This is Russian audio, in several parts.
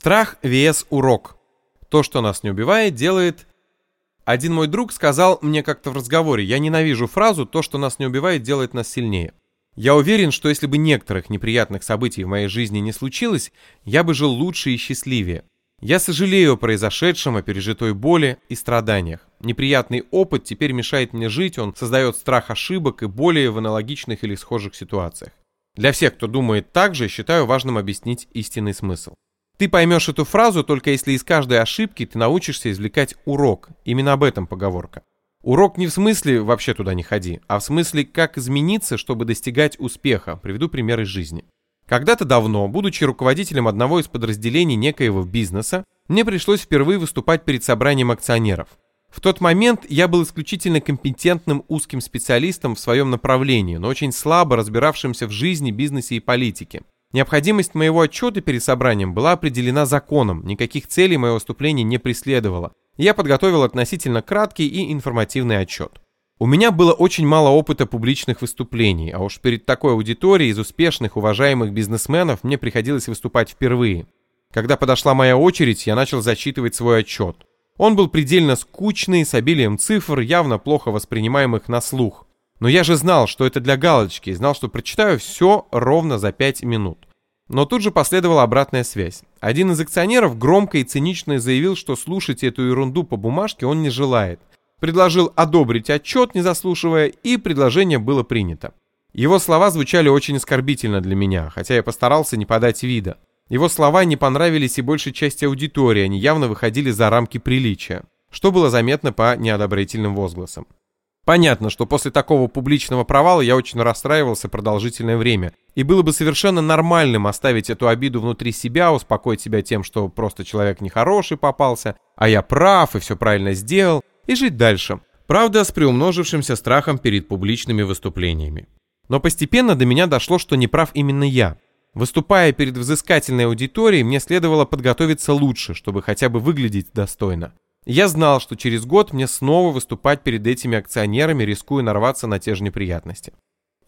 Страх vs урок. То, что нас не убивает, делает... Один мой друг сказал мне как-то в разговоре, я ненавижу фразу «то, что нас не убивает, делает нас сильнее». Я уверен, что если бы некоторых неприятных событий в моей жизни не случилось, я бы жил лучше и счастливее. Я сожалею о произошедшем, о пережитой боли и страданиях. Неприятный опыт теперь мешает мне жить, он создает страх ошибок и боли в аналогичных или схожих ситуациях. Для всех, кто думает так же, считаю важным объяснить истинный смысл. Ты поймешь эту фразу только если из каждой ошибки ты научишься извлекать урок. Именно об этом поговорка. Урок не в смысле «вообще туда не ходи», а в смысле «как измениться, чтобы достигать успеха». Приведу пример из жизни. Когда-то давно, будучи руководителем одного из подразделений некоего бизнеса, мне пришлось впервые выступать перед собранием акционеров. В тот момент я был исключительно компетентным узким специалистом в своем направлении, но очень слабо разбиравшимся в жизни, бизнесе и политике. Необходимость моего отчета перед собранием была определена законом, никаких целей мое выступление не преследовало. Я подготовил относительно краткий и информативный отчет. У меня было очень мало опыта публичных выступлений, а уж перед такой аудиторией из успешных, уважаемых бизнесменов мне приходилось выступать впервые. Когда подошла моя очередь, я начал зачитывать свой отчет. Он был предельно скучный, с обилием цифр, явно плохо воспринимаемых на слух. Но я же знал, что это для галочки, знал, что прочитаю все ровно за 5 минут. Но тут же последовала обратная связь. Один из акционеров громко и цинично заявил, что слушать эту ерунду по бумажке он не желает. Предложил одобрить отчет, не заслушивая, и предложение было принято. Его слова звучали очень оскорбительно для меня, хотя я постарался не подать вида. Его слова не понравились и большей части аудитории, они явно выходили за рамки приличия, что было заметно по неодобрительным возгласам. Понятно, что после такого публичного провала я очень расстраивался продолжительное время, и было бы совершенно нормальным оставить эту обиду внутри себя, успокоить себя тем, что просто человек нехороший попался, а я прав и все правильно сделал, и жить дальше. Правда, с приумножившимся страхом перед публичными выступлениями. Но постепенно до меня дошло, что не прав именно я. Выступая перед взыскательной аудиторией, мне следовало подготовиться лучше, чтобы хотя бы выглядеть достойно. Я знал, что через год мне снова выступать перед этими акционерами, рискуя нарваться на те же неприятности.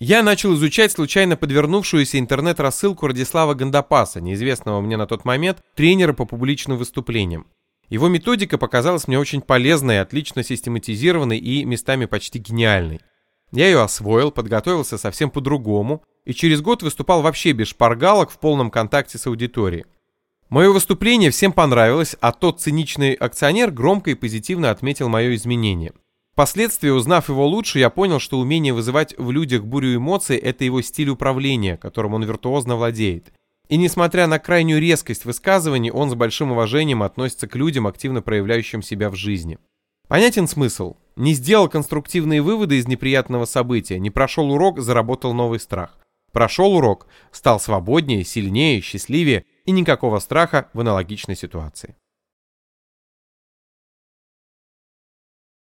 Я начал изучать случайно подвернувшуюся интернет-рассылку Радислава Гандапаса, неизвестного мне на тот момент тренера по публичным выступлениям. Его методика показалась мне очень полезной, отлично систематизированной и местами почти гениальной. Я ее освоил, подготовился совсем по-другому, и через год выступал вообще без шпаргалок в полном контакте с аудиторией. Мое выступление всем понравилось, а тот циничный акционер громко и позитивно отметил мое изменение. Впоследствии, узнав его лучше, я понял, что умение вызывать в людях бурю эмоций – это его стиль управления, которым он виртуозно владеет. И несмотря на крайнюю резкость высказываний, он с большим уважением относится к людям, активно проявляющим себя в жизни. Понятен смысл? Не сделал конструктивные выводы из неприятного события, не прошел урок, заработал новый страх. Прошел урок, стал свободнее, сильнее, счастливее и никакого страха в аналогичной ситуации.